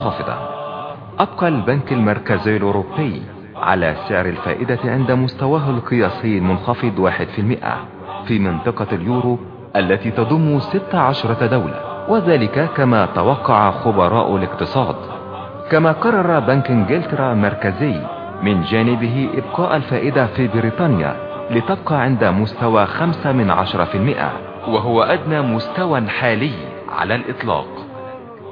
خافضة أبقى البنك المركزي الأوروبي على سعر الفائدة عند مستواه القياسي المنخفض واحد في المئة في منطقة اليورو التي تضم 16 دولة وذلك كما توقع خبراء الاقتصاد. كما قرر بنك إنجلترا مركزي من جانبه إبقاء الفائدة في بريطانيا لتبقى عند مستوى خمسة من عشرة في المئة وهو أدنى مستوى حالي على الإطلاق.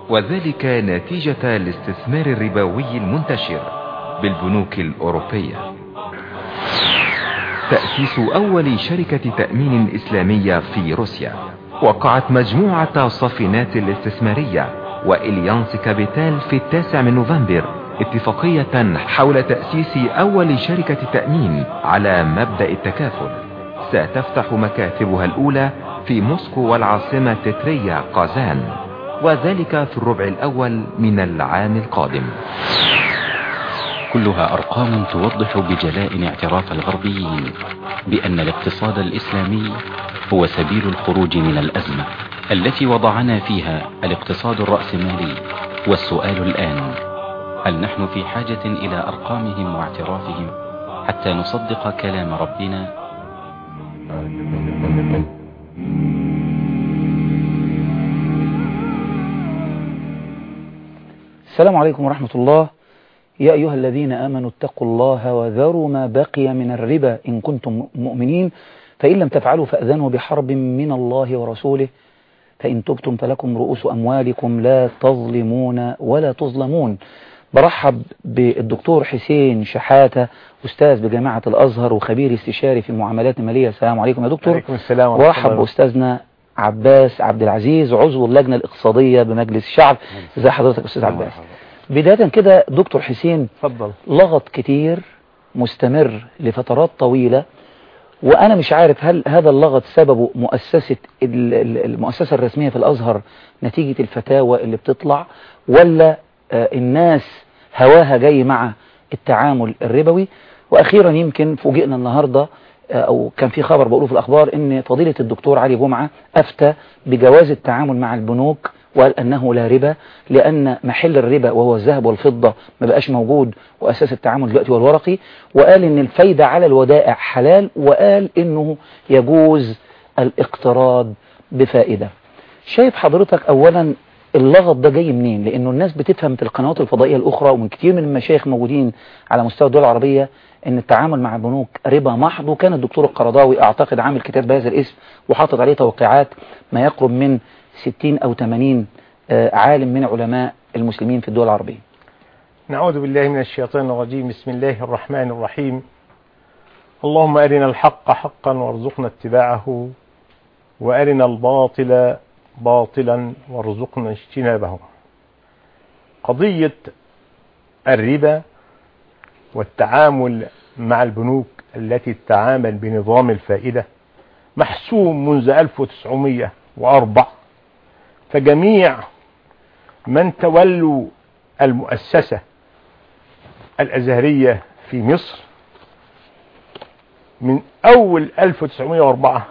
وذلك نتيجة الاستثمار الربوي المنتشر بالبنوك الأوروبية. تأسيس أول شركة تأمين إسلامية في روسيا. وقعت مجموعة صفينات الاستثمارية وإليانس كابيتال في التاسع من نوفمبر اتفاقية حول تأسيس أول شركة تأمين على مبدأ التكافل. ستفتح مكاتبها الأولى في موسكو والعاصمة تتريا قازان. وذلك في الربع الأول من العام القادم. كلها أرقام توضح بجلاء اعتراف الغربيين بأن الاقتصاد الإسلامي هو سبيل الخروج من الأزمة التي وضعنا فيها الاقتصاد الرأسمالي. والسؤال الآن هل نحن في حاجة إلى أرقامهم واعترافهم حتى نصدق كلام ربنا؟ السلام عليكم ورحمة الله. يا أيها الذين آمنوا اتقوا الله وذروا ما بقي من الربا إن كنتم مؤمنين. فإن لم تفعلوا فأذنوا بحرب من الله ورسوله. فإن تبتم فلكم رؤوس أموالكم لا تظلمون ولا تظلمون. برحب بالدكتور حسين شحاتة أستاذ بجامعة الأزهر وخبير استشاري في المعاملات المالية. السلام عليكم يا دكتور. عليكم السلام ورحب. بأستاذنا عباس عبد العزيز عضو اللجنة الاقتصادية بمجلس الشعب ازي حضرتك أستاذ عباس بداية كده دكتور حسين اتفضل. لغط كتير مستمر لفترات طويلة وأنا مش عارف هل هذا اللغط سببه مؤسسة ال- ال- المؤسسة الرسمية في الأزهر نتيجة الفتاوى اللي بتطلع ولا آه، الناس هواها جاي مع التعامل الربوي؟ وأخيرا يمكن فوجئنا النهاردة أو كان في خبر بقوله في الأخبار إن فضيلة الدكتور علي جمعة أفتى بجواز التعامل مع البنوك وقال أنه لا ربا لأن محل الربا وهو الذهب والفضة ما بقاش موجود وأساس التعامل دلوقتي هو الورقي. وقال إن الفايدة على الودائع حلال وقال إنه يجوز الاقتراض بفائدة. شايف حضرتك أولا اللغط ده جاي منين؟ لأنه الناس بتفهم في القنوات الفضائية الأخرى ومن كتير من المشايخ موجودين على مستوى الدول العربية إن التعامل مع البنوك ربا محض. وكان الدكتور القرضاوي أعتقد عامل كتاب بهذا الاسم وحاطط عليه توقيعات ما يقرب من 60 أو 80 آه، عالم من علماء المسلمين في الدول العربية. نعوذ بالله من الشيطان الرجيم. بسم الله الرحمن الرحيم. اللهم أرنا الحق حقا وارزقنا اتباعه وأرنا الباطل باطلا وارزقنا اجتنابه قضية الربا والتعامل مع البنوك التي تتعامل بنظام الفائدة محسوم منذ 1904 فجميع من تولوا المؤسسة الأزهرية في مصر من أول 1904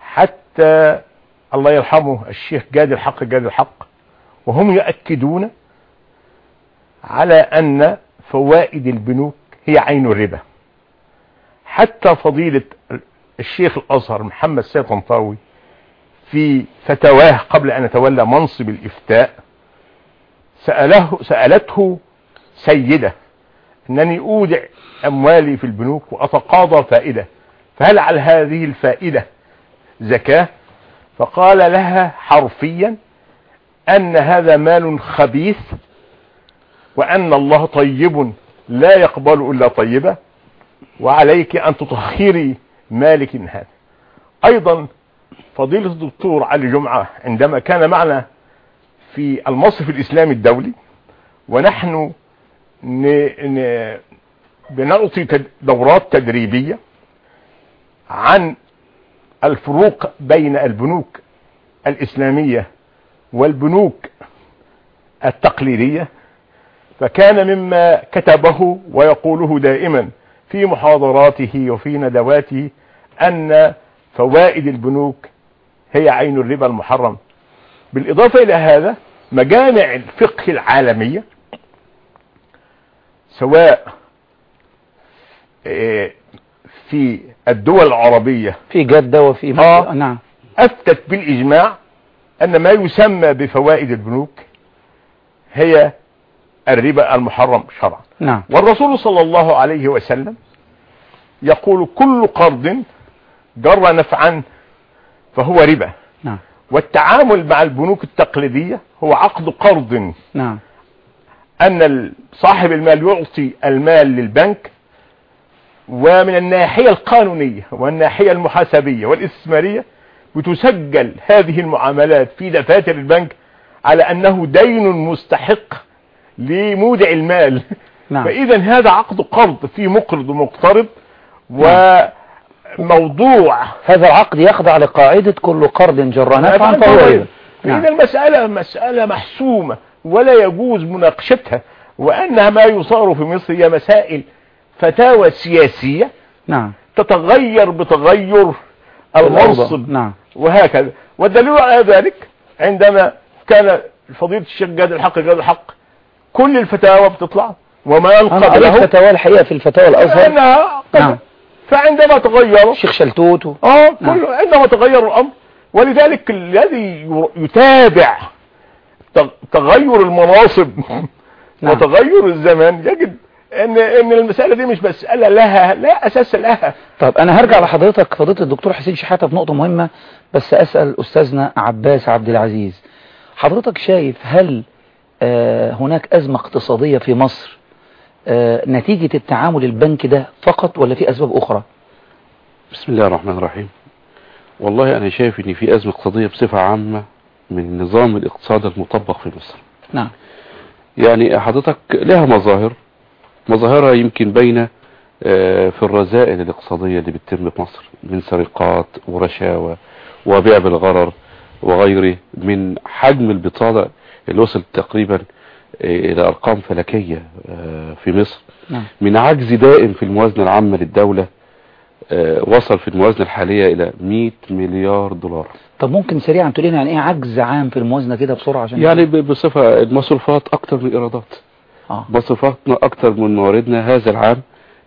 حتى الله يرحمه الشيخ جاد الحق جاد الحق. وهم يؤكدون على أن فوائد البنوك هي عين الربا. حتى فضيلة الشيخ الأزهر محمد سيد طنطاوي في فتواه قبل أن يتولى منصب الإفتاء سأله سألته سيدة أنني أودع أموالي في البنوك وأتقاضى فائدة فهل على هذه الفائدة زكاة؟ فقال لها حرفيا أن هذا مال خبيث وأن الله طيب لا يقبل إلا طيبة وعليك أن تطهري مالك هذا أيضا فضيلة الدكتور علي جمعة عندما كان معنا في المصرف الإسلامي الدولي ونحن. بنعطي. دورات تدريبية عن الفروق بين البنوك الإسلامية والبنوك التقليدية فكان مما كتبه ويقوله دائما في محاضراته وفي ندواته أن فوائد البنوك هي عين الربا المحرم. بالإضافة إلى هذا مجامع الفقه العالمية سواء آه، في الدول العربية. في جدة وفي مصر. آه. نعم. أفتت بالإجماع أن ما يسمى بفوائد البنوك هي الربا المحرم شرعا. نعم. والرسول صلى الله عليه وسلم يقول كل قرض جر نفعا فهو ربا. نعم. والتعامل مع البنوك التقليدية هو عقد قرض. نعم. أن صاحب المال يعطي المال للبنك ومن الناحية القانونية والناحية المحاسبية والإستثمارية بتسجل هذه المعاملات في دفاتر البنك على أنه دين مستحق لمودع المال. نعم. فإذا هذا عقد قرض في مقرض ومقترض وموضوع هذا العقد يخضع لقاعدة كل قرض جر نفعا فهو ربا نعم. فإذا المسألة مسألة محسومة ولا يجوز مناقشتها وأنها ما يصار في مصر هي مسائل فتاوى سياسية نعم. تتغير بتغير المنصب نعم. وهكذا. والدليل على ذلك عندما كان فضيلة الشيخ جاد الحق جاد الحق كل الفتاوى بتطلع وما ينقض له. فتاوى الحقيقة في الفتاوى الأزهر نعم. فعندما تغير الشيخ شلتوت آه نعم. كل عندما تغير الأمر. ولذلك الذي يتابع تغ- تغير المناصب نعم. وتغير الزمان يجد إن إن المسألة دي مش مسألة لها لا أساس لها. طب أنا هرجع لحضرتك فضيلة الدكتور حسين شحاتة في نقطة مهمة بس أسأل أستاذنا عباس عبد العزيز. حضرتك شايف هل آه، هناك أزمة اقتصادية في مصر آه، نتيجة التعامل البنكي ده فقط ولا في أسباب أخرى؟ بسم الله الرحمن الرحيم. والله أنا شايف إن في أزمة اقتصادية بصفة عامة من نظام الاقتصاد المطبق في مصر. نعم. يعني حضرتك لها مظاهر مظاهرها يمكن باينة آه، في الرذائل الاقتصادية اللي بتتم في مصر من سرقات ورشاوى وبيع بالغرر وغيره من حجم البطالة اللي وصل تقريبا آه، إلى أرقام فلكية آه، في مصر. نعم. من عجز دائم في الموازنة العامة للدولة وصل في الموازنة الحالية إلى 100 مليار دولار. طب ممكن سريعا تقول لنا يعني إيه عجز عام في الموازنة كده بسرعة عشان يعني بصفة المصروفات أكتر من الإيرادات آه. مصروفاتنا أكتر من مواردنا هذا العام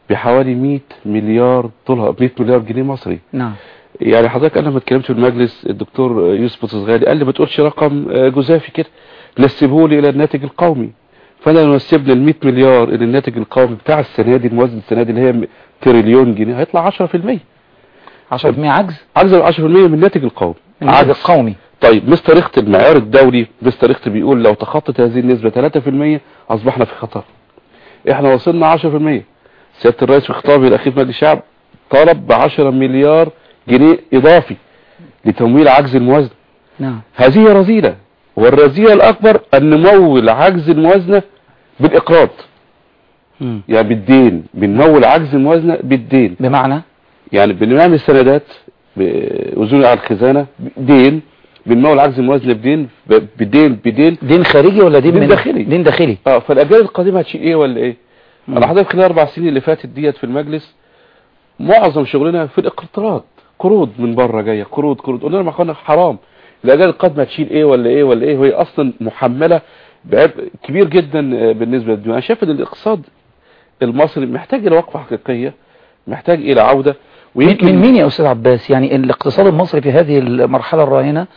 بحوالي 100 مليار دولار 100 مليار جنيه مصري. نعم. يعني حضرتك أنا لما اتكلمت في المجلس الدكتور يوسف بطرسغالي قال لي ما تقولش رقم آه، جزافي كده. نسبه لي إلى الناتج القومي. فأنا لو نسبنا ال 100 مليار إلى الناتج القومي بتاع السنة دي الموازنة السنة دي اللي هي تريليون جنيه هيطلع 10% 10% عجز؟ عجز 10% من الناتج القومي. من العجز القومي. طيب مستر ريخت المعيار الدولي. مستر ريخت بيقول لو تخطت هذه النسبة 3% أصبحنا في خطر. إحنا وصلنا 10% سيادة الرئيس في خطابه الأخير في مجلس الشعب طلب ب 10 مليار جنيه إضافي لتمويل عجز الموازنة. نعم. هذه رذيلة والرذيلة الأكبر أن نمول عجز الموازنة بالإقراض. مم. يعني بالدين. بنمول عجز الموازنة بالدين. بمعنى؟ يعني بنعمل سندات وزن على الخزانة. دين. بنمول عجز الموازنة بدين بدين بدين. دين خارجي ولا دين, دين داخلي. دين داخلي؟ آه فالأجيال القادمة هتشيل إيه ولا إيه. أنا حضرتك خلال أربع سنين اللي فاتت ديت في المجلس معظم شغلنا في الاقتراض قروض من بره جاية قروض قروض. قلنا لهم يا أخوانا حرام. الأجيال القادمة هتشيل إيه ولا إيه ولا إيه؟ وهي أصلا محملة بعبء كبير جدا آه، بالنسبة للدنيا أنا شايف إن الاقتصاد المصري محتاج إلى وقفة حقيقية محتاج إلى عودة. من من مين يا أستاذ عباس؟ يعني الاقتصاد المصري في هذه المرحلة الراهنة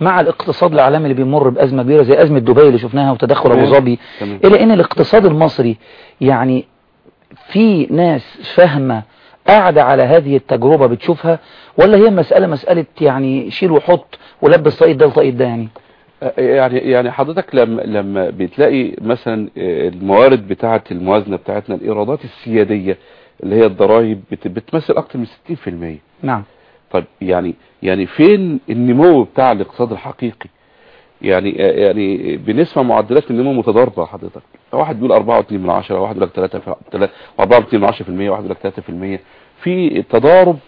مع الاقتصاد العالمي اللي بيمر بأزمة كبيرة زي أزمة دبي اللي شفناها وتدخل. أبو ظبي. إلى أن الاقتصاد المصري يعني في ناس فاهمة قاعدة على هذه التجربة بتشوفها ولا هي مسألة مسألة يعني شيل وحط ولبس طاقية ده لطاقية ده يعني يعني يعني حضرتك لما لما بتلاقي مثلا الموارد بتاعة الموازنة بتاعتنا الإيرادات السيادية اللي هي الضرائب بت- بتمثل أكتر من 60% نعم طيب يعني يعني فين النمو بتاع الاقتصاد الحقيقي؟ يعني يعني بنسمع معدلات النمو متضاربة حضرتك. واحد بيقول 4.2 من 10 واحد يقول لك 3 4.2 من 10% واحد يقول لك 3% في تضارب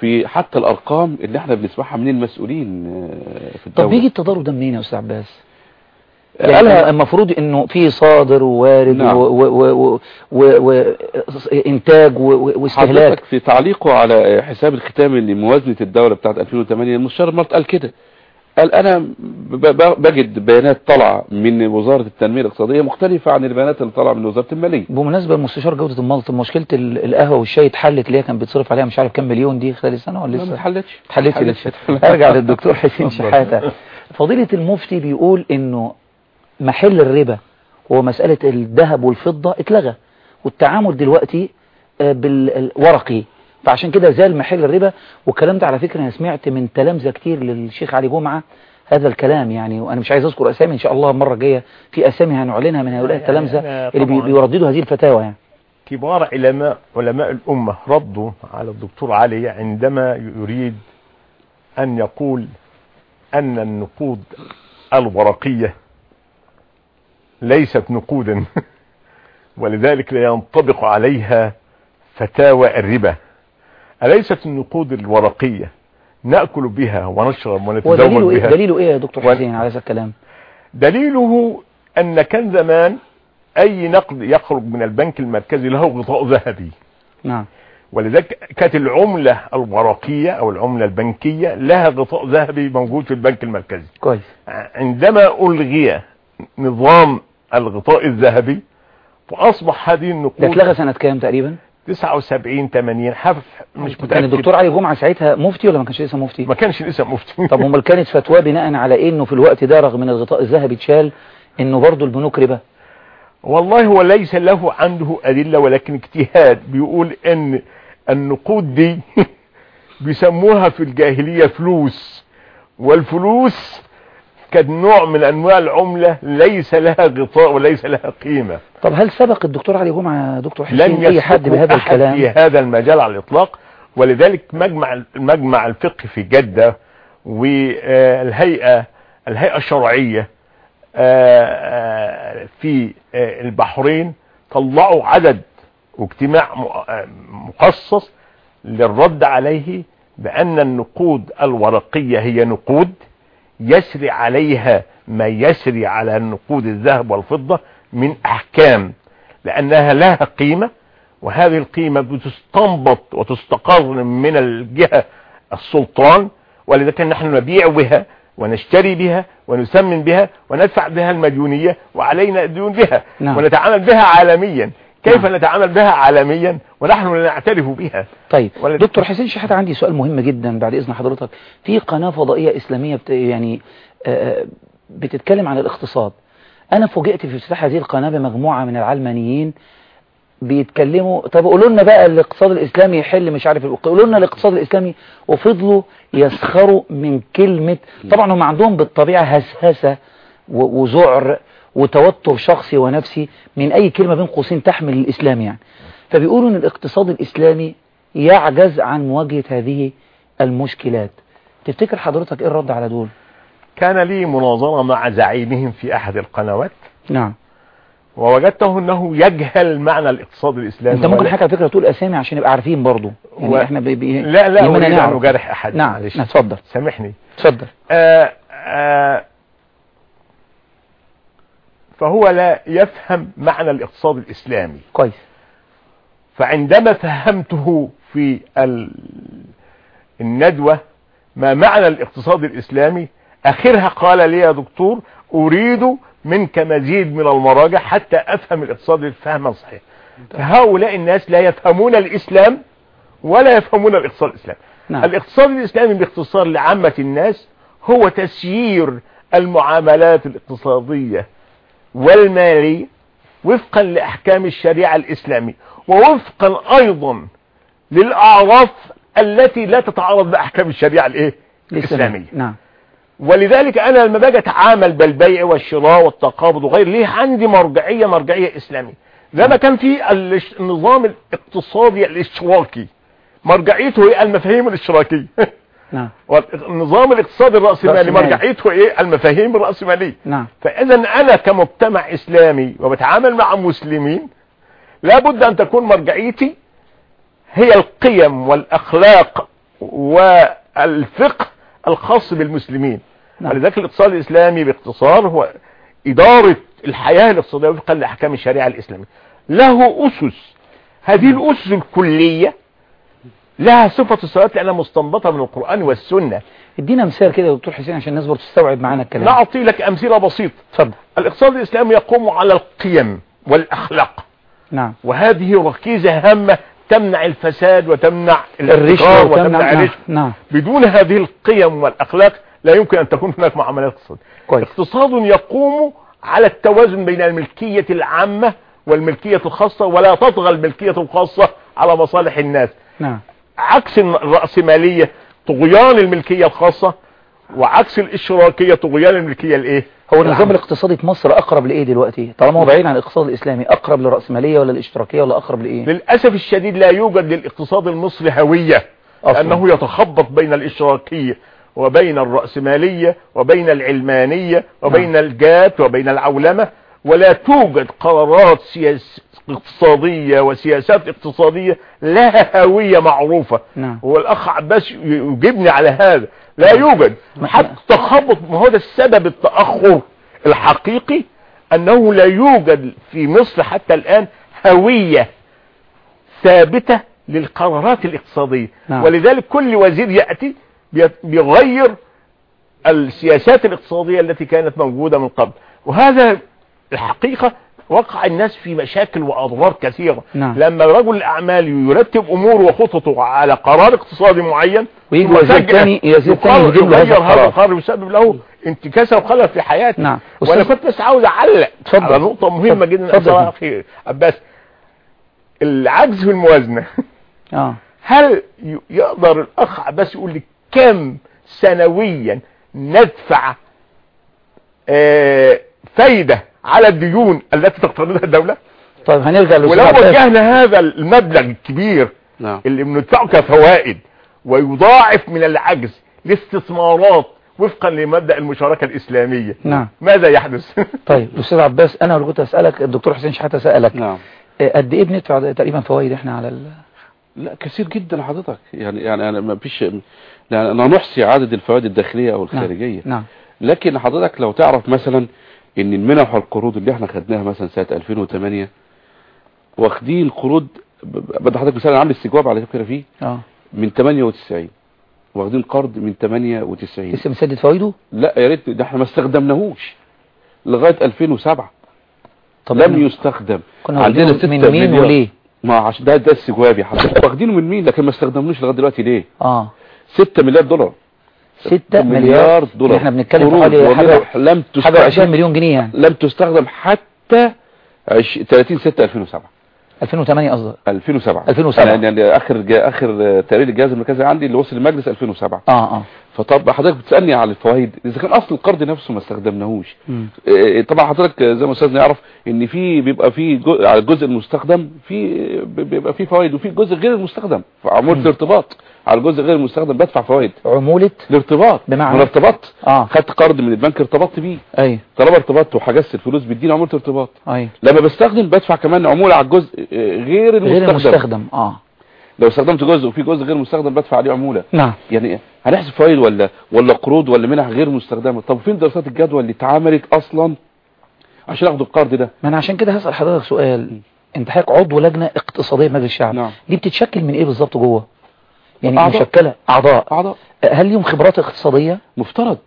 في حتى الأرقام اللي إحنا بنسمعها من المسؤولين آه، في الدولة. طب بيجي التضارب ده منين يا أستاذ عباس؟ قالها- المفروض إنه في صادر ووارد نعم. وانتاج واستهلاك. حضرتك في تعليقه على حساب الختامي لموازنة الدولة بتاعت 2008 المستشار مارت قال كده. قال أنا بجد بيانات طالعة من وزارة التنمية الاقتصادية مختلفة عن البيانات اللي طالعة من وزارة المالية. بمناسبة المستشار جودة الملط مشكلة ال- القهوة والشاي اتحلت اللي هي كان بيتصرف عليها مش عارف كام مليون دي خلال السنة ولا لا، ما لسه؟ اتحلتش. اتحلتش. لسه أرجع للدكتور حسين شحاتة. فضيلة المفتي بيقول إنه محل الربا هو مسألة الذهب والفضة اتلغى. والتعامل دلوقتي آه، بالورقي فعشان كده زال محل الربا. والكلام ده على فكرة أنا سمعت من تلامذة كتير للشيخ علي جمعة هذا الكلام يعني. وأنا مش عايز أذكر أسامي إن شاء الله المرة الجاية في أسامي هنعلنها من هؤلاء التلامذة يعني اللي بي- طبعاً. بيرددوا هذه الفتاوى يعني. كبار علماء علماء الأمة ردوا على الدكتور علي عندما يريد أن يقول أن النقود الورقية ليست نقودا. ولذلك لا ينطبق عليها فتاوى الربا. أليست النقود الورقية نأكل بها ونشرب ونتزوج ودليله إيه بها؟ دليله إيه يا دكتور و- حسين على هذا الكلام؟ دليله أن كان زمان أي نقد يخرج من البنك المركزي له غطاء ذهبي. نعم. ولذلك كانت العملة الورقية أو العملة البنكية لها غطاء ذهبي موجود في البنك المركزي. كويس. عندما ألغي نظام الغطاء الذهبي فأصبح هذه ده النقود اتلغى سنة كام تقريبا؟ 79 80 حرف مش كان متأكد. الدكتور علي جمعة ساعتها مفتي ولا ما كانش لسه مفتي؟ ما كانش لسه مفتي. طب أمال كانت فتوى بناء على إيه إنه في الوقت ده رغم إن الغطاء الذهبي اتشال إنه برضه البنوك ربا؟ والله هو ليس له عنده أدلة ولكن اجتهاد بيقول إن النقود دي بيسموها في الجاهلية فلوس. والفلوس كان نوع من أنواع العملة ليس لها غطاء وليس لها قيمة. طب هل سبق الدكتور علي جمعة دكتور حسين أي حد بهذا أحد في الكلام؟ هذا المجال على الإطلاق ولذلك مجمع المجمع الفقهي في جدة والهيئة الهيئة الشرعية آه، آه، في آه، البحرين طلعوا عدد واجتماع مخصص للرد عليه بأن النقود الورقية هي نقود يسري عليها ما يسري على النقود الذهب والفضة من أحكام لأنها لها قيمة وهذه القيمة بتستنبط وتستقر من الجهة السلطان ولذلك نحن نبيع بها ونشتري بها ونسمن بها وندفع بها المديونية وعلينا الديون بها نعم. ونتعامل بها عالميا كيف نعم. نتعامل بها عالميا ونحن لا نعترف بها؟ طيب دكتور حسين شحاتة عندي سؤال مهم جدا بعد إذن حضرتك. في قناة فضائية إسلامية بت... يعني بتتكلم عن الاقتصاد. أنا فوجئت في افتتاح هذه القناة بمجموعة من العلمانيين بيتكلموا طب قولوا لنا بقى الاقتصاد الإسلامي يحل مش عارف قولوا لنا الاقتصاد الإسلامي وفضلوا يسخروا من كلمة طبعا هم عندهم بالطبيعة هسهسة وذعر وتوتر شخصي ونفسي من أي كلمة بين قوسين تحمل الإسلام يعني. فبيقولوا إن الاقتصاد الإسلامي يعجز عن مواجهة هذه المشكلات. تفتكر حضرتك إيه الرد على دول؟ كان لي مناظرة مع زعيمهم في أحد القنوات. نعم. ووجدته أنه يجهل معنى الاقتصاد الإسلامي أنت ممكن حاجة على فكرة تقول أسامي عشان نبقى عارفين برضو. يعني و- إحنا بي بي لا لا أن. أجرح أحد. نعم معلش. نعم، اتفضل. سامحني. اتفضل. آه آه فهو لا يفهم معنى الاقتصاد الإسلامي. كويس. فعندما فهمته في ال- الندوة ما معنى الاقتصاد الإسلامي آخرها قال لي يا دكتور أريد منك مزيد من المراجع حتى أفهم الاقتصاد فهما صحيح. فهؤلاء الناس لا يفهمون الإسلام ولا يفهمون الاقتصاد الإسلامي. نعم. الاقتصاد الإسلامي باختصار لعامة الناس هو تسيير المعاملات الاقتصادية والمالية وفقا لأحكام الشريعة الإسلامية ووفقا أيضا للأعراف التي لا تتعارض بأحكام الشريعة الإيه؟ الإسلامية. نعم. ولذلك أنا لما باجي أتعامل بالبيع والشراء والتقابض وغير ليه عندي مرجعية مرجعية إسلامية؟ زي ما كان في النظام الاقتصادي الاشتراكي مرجعيته هي المفاهيم الاشتراكية. نعم. والنظام الاقتصادي الرأسمالي رأسمالي. مرجعيته إيه؟ المفاهيم الرأسمالية. نعم. فإذا أنا كمجتمع إسلامي وبتعامل مع مسلمين لابد أن تكون مرجعيتي هي القيم والأخلاق والفقه الخاص بالمسلمين. نعم. ولذلك الاقتصاد الإسلامي باختصار هو إدارة الحياة الاقتصادية وفقا لأحكام الشريعة الإسلامية. له أسس. هذه الأسس الكلية لها صفة الصلاة لأنها مستنبطة من القرآن والسنة. ادينا مثال كده يا دكتور حسين عشان الناس برضه تستوعب معانا الكلام. نعطي لك أمثلة بسيطة. اتفضل. الاقتصاد الإسلامي يقوم على القيم والأخلاق. نعم. وهذه ركيزة هامة تمنع الفساد وتمنع الرشوة وتمنع نعم, الرشوه نعم بدون هذه القيم والأخلاق لا يمكن أن تكون هناك معاملات اقتصادية. كويس. اقتصاد يقوم على التوازن بين الملكية العامة والملكية الخاصة ولا تطغى الملكية الخاصة على مصالح الناس. نعم. عكس الرأسمالية طغيان الملكية الخاصة وعكس الاشتراكية طغيان الملكية الإيه هو النظام. الاقتصادي في مصر أقرب لإيه دلوقتي طالما هو بعيد عن الاقتصاد الإسلامي أقرب للرأسمالية ولا الإشتراكية ولا أقرب لإيه للأسف الشديد لا يوجد للاقتصاد المصري هوية أصلاً. لأنه يتخبط بين الاشتراكية وبين الرأسمالية وبين العلمانية وبين الجات وبين العولمة ولا توجد قرارات سياس اقتصادية وسياسات اقتصادية لها هوية معروفة. نعم. هو الأخ عباس يجيبني على هذا. لا يوجد. ما- حتى تخبط هو ده السبب التأخر الحقيقي أنه لا يوجد في مصر حتى الآن هوية ثابتة للقرارات الاقتصادية. نعم. ولذلك كل وزير يأتي بي- بيغير السياسات الاقتصادية التي كانت موجودة من قبل. وهذا الحقيقة وقع الناس في مشاكل وأضرار كثيرة نعم. لما رجل الأعمال يرتب أمور وخططه على قرار اقتصادي معين ويجي وزير تاني يقرر يجيب له هذا هذا القرار. ويسبب له انتكاسة وخلل في حياته نعم. وأنا أستاذ- كنت بس عاوز أعلق اتفضل. على نقطة مهمة. جدا. أصلها أخي عباس العجز في الموازنة آه هل يقدر الأخ عباس يقول لي كم سنويا ندفع آه، فايدة على الديون التي تقترضها الدولة. طيب هنرجع للاستاذ ولو. وجهنا هذا المبلغ الكبير نعم. اللي بندفعه كفوائد ويضاعف من العجز لاستثمارات وفقا لمبدأ المشاركة الإسلامية نعم. ماذا يحدث؟ طيب أستاذ عباس أنا كنت أسألك الدكتور حسين شحاتة سألك نعم. آه، قد إيه بندفع تقريبا فوائد إحنا على ال... لا كثير جدا حضرتك يعني يعني أنا ما فيش لا لا نحصي عدد الفوائد الداخلية أو الخارجية. نعم. لكن حضرتك لو تعرف مثلا إن المنح والقروض اللي إحنا خدناها مثلا سنة 2008 واخدين قروض ب- بدي حضرتك مثال عامل استجواب على فكرة فيه آه. من 98 واخدين قرض من 98 لسه مسدد فوائده؟ لا يا ريت ده إحنا ما استخدمناهوش. لغاية 2007 طب لم يستخدم. كنا عندنا واخدينه 6 من مين. وليه؟ ما عشان ده ده استجواب يا حضرتك واخدينه من مين؟ لكن ما استخدمنوش لغاية دلوقتي ليه؟ آه. 6 مليار دولار. 6 مليار دولار. إحنا بنتكلم في حوالي حاجة لم حاجة 20 تستخدم مليون جنيه يعني. لم تستخدم حتى عش- 30 6 2007 2008 قصدك؟ 2007 2007. يعني يعني آخر جا آخر تقرير الجهاز المركزي عندي اللي وصل المجلس 2007 آه آه. فطب حضرتك بتسألني على الفوائد. إذا كان أصل القرض نفسه ما استخدمناهوش. مم. إيه، طبعا حضرتك زي ما أستاذنا يعرف إن في بيبقى في على الجزء المستخدم في بيبقى في فوائد وفي جزء غير المستخدم. عمولة الارتباط على الجزء غير المستخدم بدفع فوائد. عمولة؟ الارتباط. بمعنى؟ ارتبطت آه. خدت قرض من البنك ارتبطت بيه. أيوه طالما ارتبطت وحجزت الفلوس بيديني عمولة ارتباط. أيوه لما بستخدم بدفع كمان عمولة على الجزء آه، غير المستخدم, غير المستخدم. آه. لو استخدمت جزء وفي جزء غير مستخدم بدفع عليه عمولة. نعم. يعني هنحسب فوائد ولا ولا قروض ولا منح غير مستخدمة؟ طب فين دراسات الجدوى اللي اتعملت أصلا عشان أخد القرض ده؟ ما أنا عشان كده هسأل حضرتك سؤال. انت حضرتك عضو لجنة اقتصادية في مجلس الشعب. نعم. دي بتتشكل من إيه بالظبط جوه؟ يعني أعضاء. مشكلة. أعضاء. أعضاء. هل ليهم خبرات اقتصادية؟ مفترض.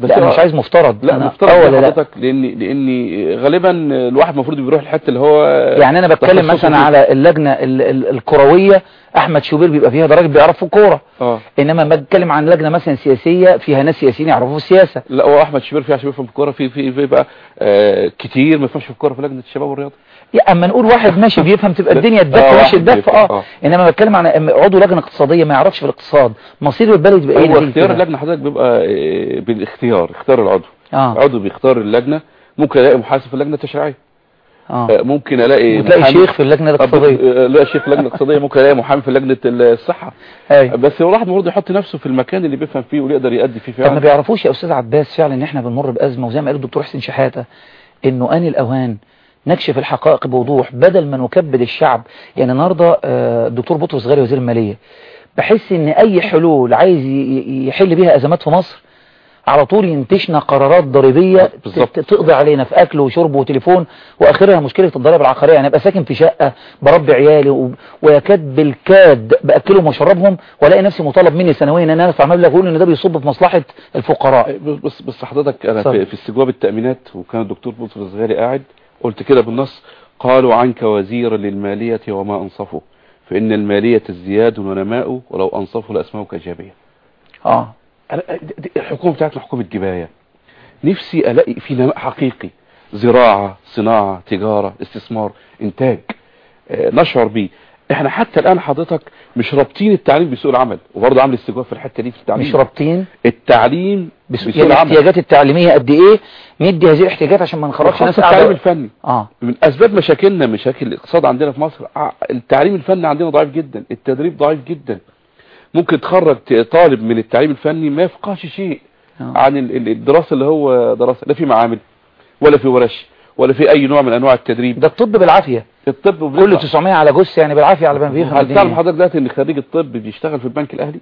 لا أنا هو- مش عايز مفترض. لا أنا مفترض آه ده ولا لا لأن لأن غالبا الواحد المفروض بيروح الحتة اللي هو يعني أنا بتكلم مثلا. على اللجنة ال- ال- الكروية أحمد شوبير بيبقى فيها ده راجل بيعرف في الكورة. آه. إنما ما بتكلم عن لجنة مثلا سياسية فيها ناس سياسيين يعرفوا في السياسة. لا هو أحمد شبير في عشان بيفهم في الكورة في في في بقى آه كتير ما يفهمش في الكورة في لجنة الشباب والرياضة. يا أما نقول واحد ماشي بيفهم تبقى الدنيا آه، الدفة ماشي الدفة بيفهم، آه. آه. إنما بتكلم عن عضو لجنة اقتصادية ما يعرفش في الاقتصاد. مصير البلد يبقى إيه هو اختيار؟ اللجنة حضرتك بيبقى آه، بالاختيار اختيار العضو. آه. عضو بيختار اللجنة ممكن الاقي محاسب في اللجنة التشريعية. آه، ممكن ألاقي وتلاقي شيخ في اللجنة الاقتصادية. آه، لا شيخ في اللجنة الاقتصادية ممكن ألاقي محامي في لجنة الصحة. أيوه. بس هو الواحد المفروض يحط نفسه في المكان اللي بيفهم فيه واللي يقدر يأدي فيه طب ما فعلا. بيعرفوش يا أستاذ عباس فعلا إن إحنا بنمر بأزمة وزي ما قال الدكتور حسين شحاتة إنه ان الاوان نكشف الحقائق بوضوح بدل ما نكبد الشعب. يعني النهارده آه، الدكتور بطرس غالي وزير المالية. بحس إن أي حلول عايز يحل بيها أزمات في مصر على طول ينتشنا قرارات ضريبية بالظبط. ت- تقضي علينا في أكل وشرب وتليفون وآخرها مشكلة الضرائب العقارية يعني أبقى ساكن في شقة بربي عيالي و- ويكاد بالكاد بأكلهم واشربهم وألاقي نفسي مطالب مني سنويا إن أنا أدفع مبلغ يقول إن ده بيصب في مصلحة الفقراء بس بس حضرتك أنا اتفضل. في, استجواب التأمينات وكان الدكتور بطرس الصغيري قاعد قلت كده بالنص قالوا عنك وزير للمالية وما أنصفه فإن المالية ازدياد ونماء ولو انصفوا لأسماؤك جابية آه أنا- دي- دي الحكومة بتاعتنا حكومة جباية. نفسي ألاقي في نماء حقيقي زراعة صناعة تجارة استثمار إنتاج آه، نشعر بيه. إحنا حتى الآن حضرتك مش رابطين التعليم بسوق العمل وبرضه عامل استجواب في الحتة دي في التعليم. مش رابطين؟ التعليم بس بسوق يعني العمل. الاحتياجات التاعليمية قد إيه؟ ندي هذه الاحتياجات عشان ما نخرجش ناس التعليم الفني. آه. من أسباب مشاكلنا مشاكل الاقتصاد عندنا في مصر التعليم الفني عندنا ضعيف جدا التدريب ضعيف جدا. ممكن تخرج طالب من التعليم الفني ما يفقهش شيء آه. عن ال- ال- الدراسة اللي هو دراسة لا في معامل ولا في ورش ولا في أي نوع من أنواع التدريب ده الطب بالعافية الطب كله وبنطلع. 900 على جثة يعني بالعافية على ما بيفهم هل تعلم حضرتك دلوقتي إن خريج الطب بيشتغل في البنك الأهلي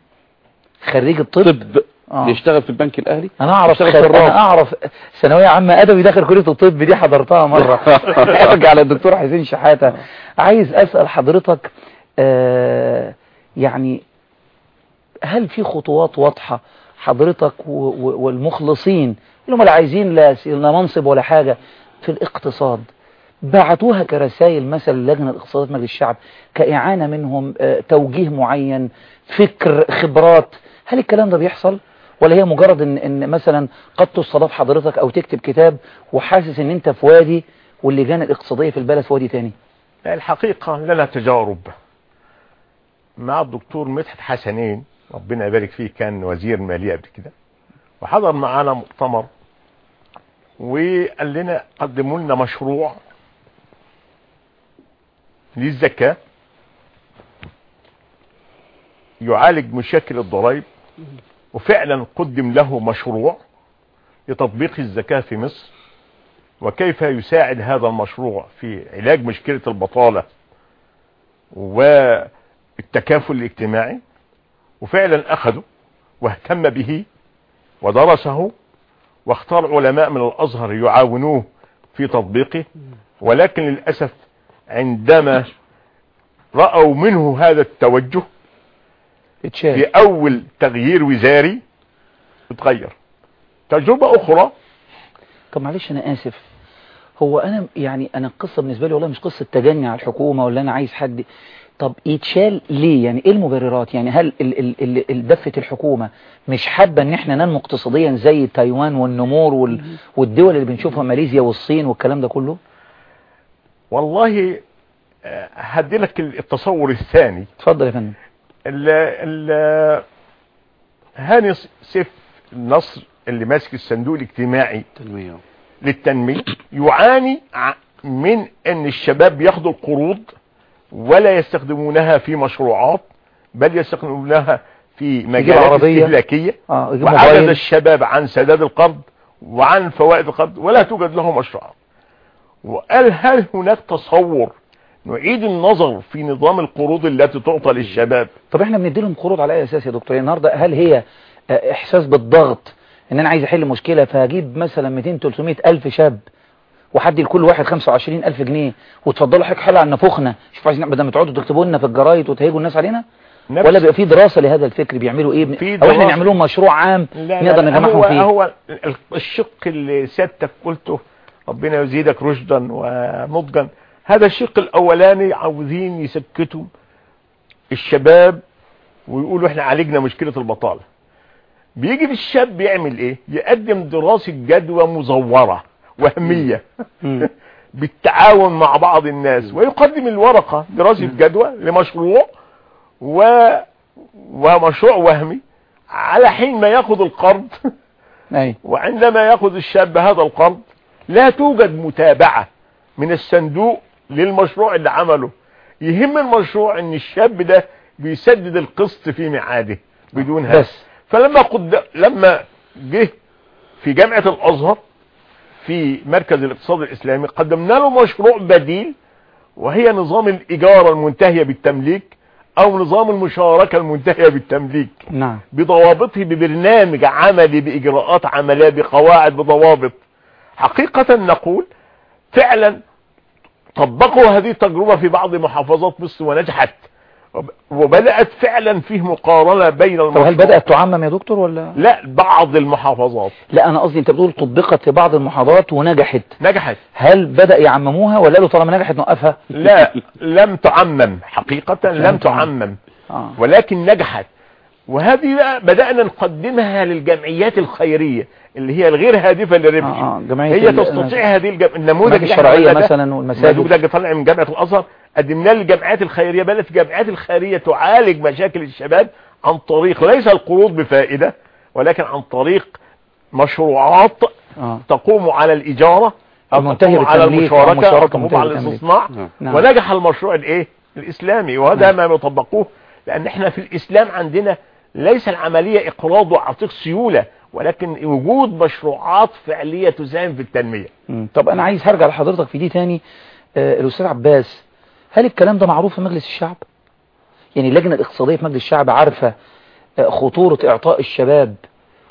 خريج الطب طب آه. بيشتغل في البنك الأهلي أنا أعرف. أنا أعرف ثانوية عامة أدبي داخل كلية الطب دي حضرتها مرة أرجع للدكتور حسين شحاتة عايز أسأل حضرتك آه يعني هل في خطوات واضحة حضرتك. والمخلصين اللي هم لا عايزين لا منصب ولا حاجة في الاقتصاد؟ بعتوها كرسائل مثلا لجنة الاقتصادات مجلس الشعب كإعانة منهم آه توجيه معين فكر خبرات. هل الكلام ده بيحصل؟ ولا هي مجرد ان, إن مثلا قد تستضاف حضرتك أو تكتب كتاب وحاسس إن أنت في وادي واللجان الاقتصادية في البلد في وادي تاني؟ الحقيقة لنا تجارب مع الدكتور مدحت حسنين ربنا يبارك فيه كان وزير مالية قبل كده. وحضر معانا مؤتمر وقال لنا قدموا لنا مشروع للزكاة يعالج مشاكل الضرائب وفعلا قدم له مشروع لتطبيق الزكاة في مصر. وكيف يساعد هذا المشروع في علاج مشكلة البطالة والتكافل الاجتماعي؟ وفعلا أخذه واهتم به ودرسه واختار علماء من الأزهر يعاونوه في تطبيقه ولكن للأسف عندما رأوا منه هذا التوجه في أول تغيير وزاري اتغير. تجربة أخرى؟ طب معلش أنا آسف. هو أنا يعني أنا القصة بالنسبة لي والله مش قصة تجني على الحكومة ولا أنا عايز حد طب يتشال ليه؟ يعني إيه المبررات؟ يعني هل ال ال ال ال دفة الحكومة مش حابة إن إحنا ننمو اقتصاديا زي تايوان والنمور وال والدول اللي بنشوفها ماليزيا والصين والكلام ده كله؟ والله آه، هدي لك التصور الثاني. اتفضل يا فندم. ال ال هاني سيف النصر اللي ماسك الصندوق الاجتماعي تنمية. للتنمية يعاني من إن الشباب بياخدوا القروض ولا يستخدمونها في مشروعات بل يستخدمونها في مجالات. استهلاكية وعجز موبايل الشباب عن سداد القرض وعن فوائد القرض ولا توجد له مشروعات. وقال هل هناك تصور نعيد النظر في نظام القروض التي تعطى للشباب؟ طب إحنا بنديلهم قروض على أي أساس يا دكتور؟ النهارده هل هي آه، إحساس بالضغط إن أنا عايز أحل مشكلة فهجيب مثلا 200 300 ألف شاب وحدي لكل واحد 25 ألف جنيه. وتفضلوا حضرتك حل على نفوخنا شوف عايزين بدل ما تقعدوا تكتبوا لنا في الجرايد وتهيجوا الناس علينا. نفس ولا بيبقى في دراسة لهذا الفكر بيعملوا إيه؟ أو إحنا دراسة. نعمل لهم مشروع عام نقدر نجمعهم هو فيه. هو ال- الشق اللي سيادتك قلته ربنا يزيدك رشدا ونضجا. هذا الشق الأولاني عاوزين يسكتوا الشباب ويقولوا إحنا عالجنا مشكلة البطالة. بيجي الشاب يعمل إيه؟ يقدم دراسة جدوى مزورة. وهمية. بالتعاون مع بعض الناس. ويقدم الورقة دراسة جدوى لمشروع و... ومشروع وهمي على حين ما يأخذ القرض. وعندما يأخذ الشاب هذا القرض لا توجد متابعة من الصندوق للمشروع اللي عمله. يهم المشروع إن الشاب ده بيسدد القسط في ميعاده بدون هذا بس. فلما قد لما جه في جامعة الأزهر في مركز الاقتصاد الإسلامي قدمنا له مشروع بديل وهي نظام الاجارة المنتهية بالتمليك أو نظام المشاركة المنتهية بالتمليك. نعم. بضوابطه ببرنامج عملي بإجراءات عملية بقواعد بضوابط. حقيقة نقول فعلا طبقوا هذه التجربة في بعض محافظات مصر ونجحت. وبدأت فعلا فيه مقارنة بين طب هل المشروع- بدأت تعمم يا دكتور ولا؟ لا بعض المحافظات. لا أنا قصدي أنت بتقول طبقت في بعض المحاضرات ونجحت. نجحت. هل بدأ يعمموها ولا قالوا طالما نجحت نوقفها؟ لا لم تعمم. حقيقة لم تعمم. آه. ولكن نجحت. وهذه بقى بدأنا نقدمها للجمعيات الخيرية اللي هي الغير هادفة للربح آه، آه، هي تستطيع هذه الجم... النموذج الشرعية مثلا والمساجد. النموذج ده طالع من جامعة الأزهر. قدمناه للجمعيات الخيرية بدأت الجمعيات الخيرية تعالج مشاكل الشباب عن طريق ليس القروض بفائدة ولكن عن طريق مشروعات آه. تقوم على الإجارة أو تقوم على المشاركة أو تقوم على. الاستصناع نعم. نعم. ونجح المشروع الإيه الإسلامي وهذا ما يطبقوه لأن إحنا في الإسلام عندنا ليس العملية إقراض واعطيك سيولة ولكن وجود مشروعات فعلية تساهم في التنمية. طب أنا عايز هرجع لحضرتك في دي تاني آه الأستاذ عباس هل الكلام ده معروف في مجلس الشعب يعني اللجنة الاقتصادية في مجلس الشعب عارفة آه خطورة إعطاء الشباب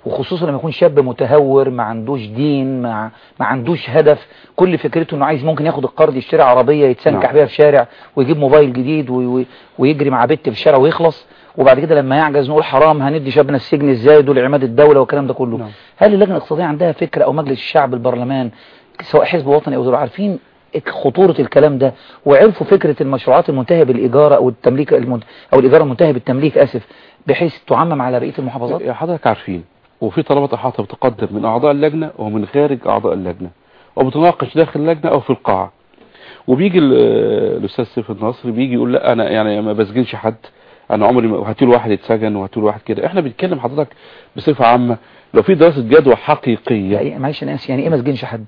وخصوصا لما يكون شاب متهور ما عندوش دين ما, ما عندوش هدف كل فكرته إنه عايز ممكن ياخد القرض يشتري عربية يتسنكح نعم. بيها في شارع ويجيب موبايل جديد وي- وي- ويجري مع بنت في الشارع ويخلص وبعد كده لما يعجز نقول حرام هندي شابنا السجن إزاي دول عماد الدولة والكلام ده كله نعم. هل اللجنة الاقتصادية عندها فكرة أو مجلس الشعب البرلمان سواء حزب وطني أو دول عارفين خطورة الكلام ده وعرفوا فكرة المشروعات المنتهية بالإيجار أو التمليك المنت... أو الإيجار المنتهي بالتمليك آسف بحيث تعمم على بقية المحافظات؟ يا حضرتك عارفين وفي طلبة إحاطة بتقدم من أعضاء اللجنة ومن خارج أعضاء اللجنة وبتناقش داخل اللجنة أو في القاعة. وبيجي ال- الأستاذ سيف النصر بيجي يقول لا أنا يعني ما بسجنش حد أنا عمري ما هاتوا له واحد يتسجن وهاتوا له واحد كده. إحنا بنتكلم حضرتك بصفة عامة لو في دراسة جدوى حقيقية. يعني معلش أنا آسف يعني إيه ما سجنش حد؟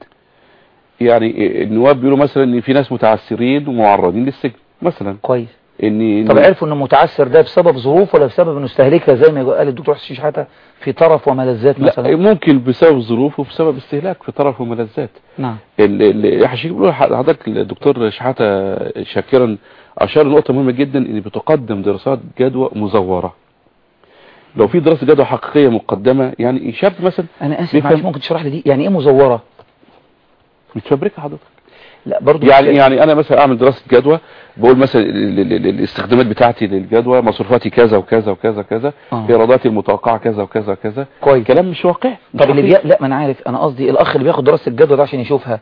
يعني النواب بيقولوا مثلا إن في ناس متعسرين ومعرضين للسجن مثلا. كويس. إن طب عرفوا إنه متعسر ده بسبب ظروف ولا بسبب إنه استهلكها زي ما قال الدكتور حسين شحاتة في طرف وملذات لا مثلا؟ ممكن بسبب ظروف وبسبب استهلاك في طرف وملذات. نعم. عشان بيقول حضرتك الدكتور شحاتة شاكرا أشار لنقطة مهمة جدا إن بتقدم دراسات جدوى مزورة. لو في دراسة جدوى حقيقية مقدمة يعني شاب مثلا بيفهم- معلش ممكن تشرح لي دي؟ يعني إيه مزورة؟ متفبركه حضرتك؟ لا برضو يعني مش- يعني أنا مثلا أعمل دراسة جدوى بقول مثلا ال- ال- ال- الاستخدامات بتاعتي للجدوى مصروفاتي كذا وكذا وكذا كذا آه. إيراداتي المتوقعة كذا وكذا وكذا. كويس. كلام مش واقعي طب اللي. بي... لا ما أنا عارف. أنا قصدي الأخ اللي بياخد دراسة الجدوى ده عشان يشوفها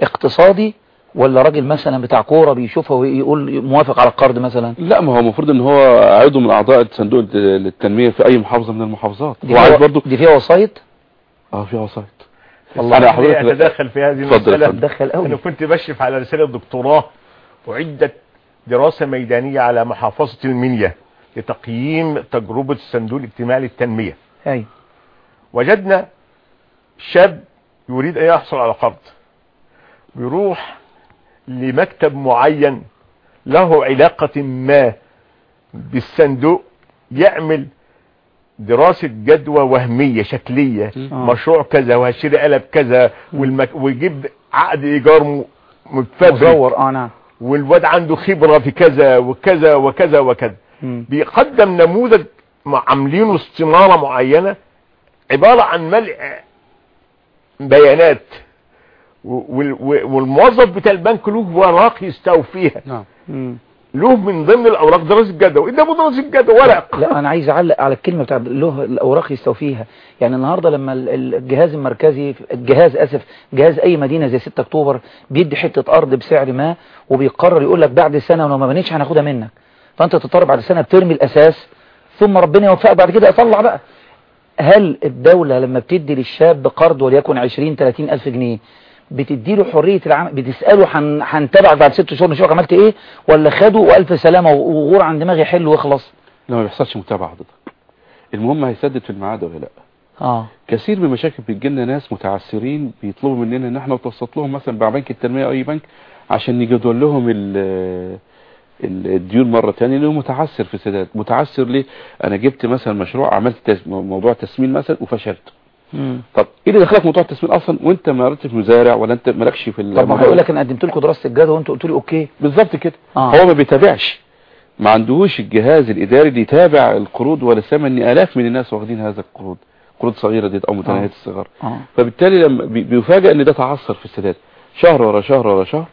اقتصادي ولا راجل مثلا بتاع كورة بيشوفها ويقول موافق على القرض مثلا؟ لا ما هو المفروض إن هو عضو من أعضاء صندوق التنميه في أي محافظة من المحافظات. دي هو عايز فيها, برضه دي فيها وسايط؟ آه في وسائط والله أنا حضرتك أتدخل في هذه اتفضل، المسألة. اتفضل. دخل أنا قوي كنت بشرف على رسالة دكتوراه وعدت دراسة ميدانية على محافظة المنيا لتقييم تجربة الصندوق الاجتماعي للتنمية. أيوه وجدنا شاب يريد أن يحصل على قرض بيروح لمكتب معين له علاقة ما بالصندوق يعمل دراسة جدوى وهمية شكلية. آه. مشروع كذا وهشتري قلب كذا والمك... ويجيب عقد إيجار متفبرك مزور آه نعم. والواد عنده خبرة في كذا وكذا وكذا وكذا. مم. بيقدم نموذج عاملينه استمارة معينة عبارة عن ملء بيانات. و- وال- و- والموظف بتاع البنك له ورق يستوفيها. نعم. له من ضمن الأوراق دراسة جدوى قدامه دراسة جدوى ورق لا أنا عايز أعلق على الكلمة بتاع له الأوراق يستوفيها. يعني النهارده لما ال- ال- الجهاز المركزي الجهاز آسف جهاز أي مدينة زي 6 أكتوبر بيدي حتة أرض بسعر ما وبيقرر يقول لك بعد سنة ولو ما بنيتش هناخدها منك. فأنت تضطر بعد سنة بترمي الأساس ثم ربنا يوفقك بعد كده. اطلع بقى. هل الدولة لما بتدي للشاب قرض وليكن 20 30 ألف جنيه بتدي له حرية العمل بتسأله هن- هنتابعك بعد ست شهور نشوفك عملت إيه؟ ولا خده وألف سلامة وغور عن دماغي حلو واخلص لا ما بيحصلش متابعة حضرتك. المهم هيسدد في الميعاد ولا لأ؟ آه. كثير من المشاكل بتجي لنا ناس متعسرين بيطلبوا مننا إن إحنا نتوسط لهم مثلا مع بنك التنمية أو أي بنك عشان نجدول لهم ال- ال- الديون مرة ثانية لأنه متعسر في سداد. متعسر ليه؟ أنا جبت مثلا مشروع عملت موضوع تسمين مثلا وفشلت. طب إيه اللي دخلك موضوع التسمين أصلا وأنت ما زرتش مزارع ولا أنت مالكش في طب ما؟ بقول لك أنا قدمت لكم دراسة الجدوى وأنتوا قلتوا لي okay. بالظبط كده. آه. هو ما بيتابعش. ما عندهوش الجهاز الإداري اللي يتابع القروض ولا سمع ان آلاف من الناس واخدين هذا القروض قروض صغيرة ديت أو متناهية آه. الصغر آه. فبالتالي لما بي- بيفاجئ إن ده تعثر في السداد. شهر ورا شهر ورا شهر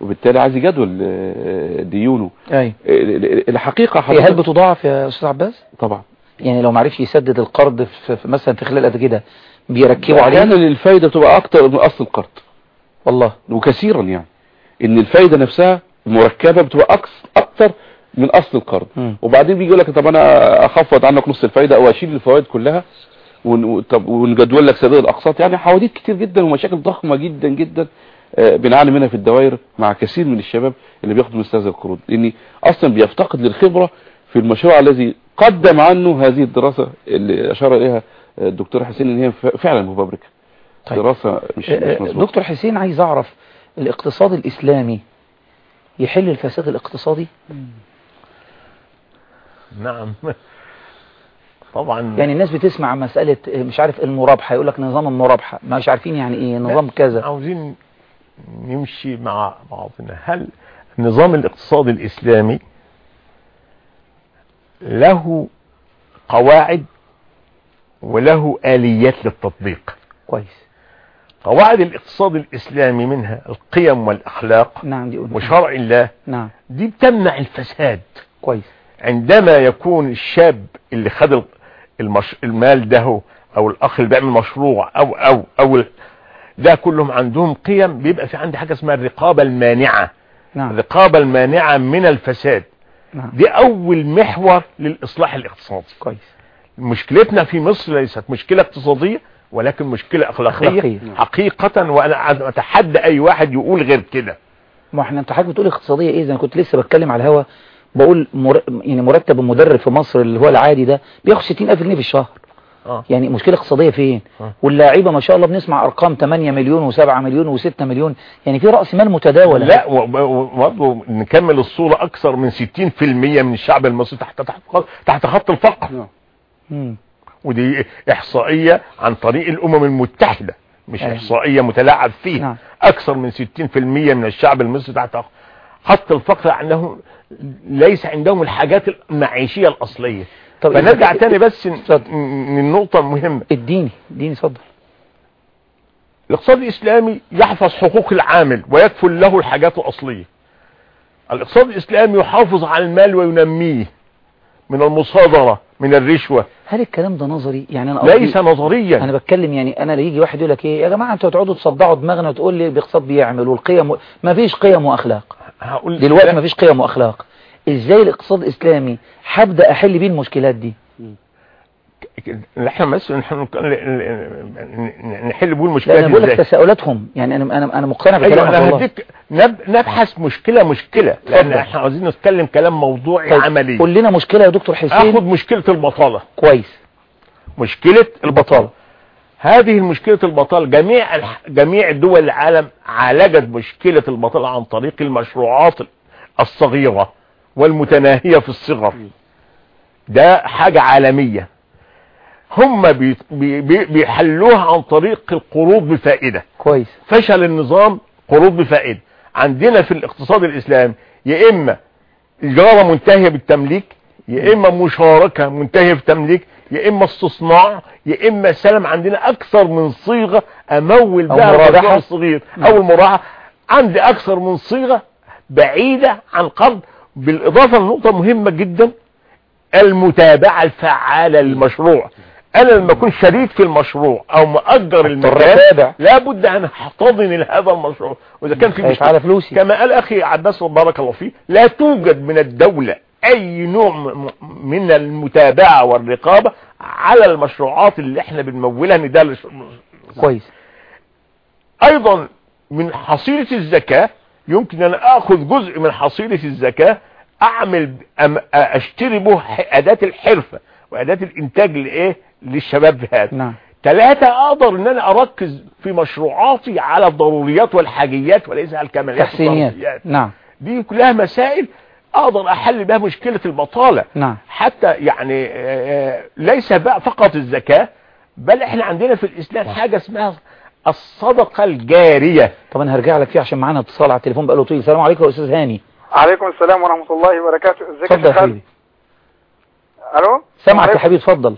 وبالتالي عايز يجدول آه، ديونه. أيوه ال- ال- الحقيقة هي هل حضرتك بتضاعف يا أستاذ عباس؟ طبعا. يعني لو معرفش يسدد القرض مثلا في خلال قد كده بيركبوا عليه؟ أحيانا الفايدة بتبقى أكتر من أصل القرض. والله وكثيرا يعني. إن الفايدة نفسها مركبة بتبقى أكتر من أصل القرض. وبعدين بيجي يقول لك طب أنا أخفض عنك نص الفايدة أو أشيل الفوائد كلها ونجدول لك سداد الأقساط. يعني حواديت كتير جدا ومشاكل ضخمة جدا جدا آه، بنعاني منها في الدوائر مع كثير من الشباب اللي بياخدوا مثل هذه القروض. لأن أصلا بيفتقد للخبرة في المشروع الذي قدم عنه هذه الدراسة اللي أشار إليها الدكتور حسين إن هي فعلا مفبركه طيب. دراسة مش, آه، مش آه، مظبوطة. دكتور حسين عايز أعرف الاقتصاد الإسلامي يحل الفساد الاقتصادي؟ نعم. طبعا. يعني الناس بتسمع مسألة آه، مش عارف المرابحة. يقول لك نظام المرابحة. مش عارفين يعني إيه نظام كذا. عاوزين نمشي مع بعضنا. هل النظام الاقتصادي الإسلامي له قواعد وله آليات للتطبيق. كويس. قواعد الاقتصاد الإسلامي منها القيم والأخلاق نعم دي وشرع الله نعم. دي بتمنع الفساد. كويس. عندما يكون الشاب اللي خد المش... المال ده هو أو الأخ اللي بيعمل مشروع أو أو أو ال- ده كلهم عندهم قيم بيبقى في عندي حاجة اسمها الرقابة المانعة. نعم. الرقابة المانعة من الفساد. دي أول محور للإصلاح الاقتصادي. كويس. مشكلتنا في مصر ليست مشكلة اقتصادية ولكن مشكلة أخلاقية, أخلاقية. حقيقة وأنا أتحدى أي واحد يقول غير كده. ما إحنا أنت حضرتك بتقول اقتصادية إيه؟ زي أنا كنت لسه بتكلم على الهوا بقول مر... يعني مرتب المدرب في مصر اللي هو العادي ده بياخد 60000 جنيه في الشهر. آه يعني مشكلة اقتصادية فين آه. واللاعيبة ما شاء الله بنسمع أرقام 8 مليون و7 مليون و6 مليون يعني في رأس مال متداول لا وبرضه نكمل الصورة أكثر من 60% من الشعب المصري تحت تحت تحت خط الفقر. مم. ودي إحصائية عن طريق الأمم المتحدة مش أيوة. إحصائية متلاعب فيها نعم. أكثر من 60% من الشعب المصري تحت خط الفقر أنه ليس عندهم الحاجات المعيشية الأصلية طب فنرجع تاني بس النقطة المهمة اديني اديني اتفضل. الاقتصاد الإسلامي يحفظ حقوق العامل ويكفل له الحاجات الأصلية. الاقتصاد الإسلامي يحافظ على المال وينميه من المصادرة من الرشوة. هل الكلام ده نظري؟ يعني أنا قصدي- ليس نظريا. أنا بتكلم يعني أنا اللي يجي واحد يقول لك إيه يا جماعة أنتوا تقعدوا تصدعوا دماغنا وتقول لي الاقتصاد بيعمل والقيم و... ما فيش قيم وأخلاق. هقول دلوقتي ما فيش قيم وأخلاق. إزاي الاقتصاد الإسلامي هبدا أحل بيه المشكلات دي؟ إحنا بس نحن نحل بيه لا المشكلة أنا دي بقول لك تساؤلاتهم. يعني أنا أنا أنا مقتنع أيوه بكلامك أنا والله. هديك نب... نبحث مشكلة مشكلة لأن. إحنا عاوزين نتكلم كلام موضوعي طيب، عملي. قول لنا مشكلة يا دكتور آخد حسين مشكلة البطالة. كويس. مشكلة البطالة. هذه المشكلة البطالة جميع. جميع دول العالم عالجت مشكلة البطالة عن طريق المشروعات الصغيرة. والمتناهية في الصغر. ده حاجة عالمية. هم بي... بي... بي- بيحلوها عن طريق القروض بفائدة. كويس. فشل النظام قروض بفائدة. عندنا في الاقتصاد الإسلامي يا إما اجاره منتهيه بالتمليك يا إما مشاركة منتهية بالتمليك يا إما استصناع يا إما سلم عندنا أكثر من صيغة أمول بها. المشروع الصغير. أو المراعاه عندي أكثر من صيغة بعيدة عن قرض بالإضافة لنقطة مهمة جدا المتابعة الفعالة للمشروع. أنا لما أكون شريك في المشروع أو مأجر المكان. لابد أن أحتضن لهذا المشروع. وإذا كان في خايف على فلوسي. كما قال أخي عباس بارك الله فيه لا توجد من الدولة أي نوع من المتابعة والرقابة على المشروعات اللي إحنا بنمولها ان ده كويس. أيضا من حصيلة الزكاة يمكن أن آخذ جزء من حصيلة الزكاة أعمل أم أشتري به أداة الحرفة وأداة الإنتاج لإيه؟ للشباب هذا. نعم. ثلاثة أقدر إن أنا أركز في مشروعاتي على الضروريات والحاجيات وليس على الكماليات تحسينيات. نعم. دي كلها مسائل أقدر أحل بها مشكلة البطالة. نعم. حتى يعني آه، ليس بقى فقط الزكاة بل إحنا عندنا في الإسلام حاجة اسمها الصدقة الجارية. طب أنا هرجع لك فيه عشان معانا اتصال على التليفون بقاله طويل. السلام عليكم يا أستاذ هاني. عليكم السلام ورحمة الله وبركاته. إزيك يا حبيبي ألو؟ سامعك يا. حبيبي اتفضل.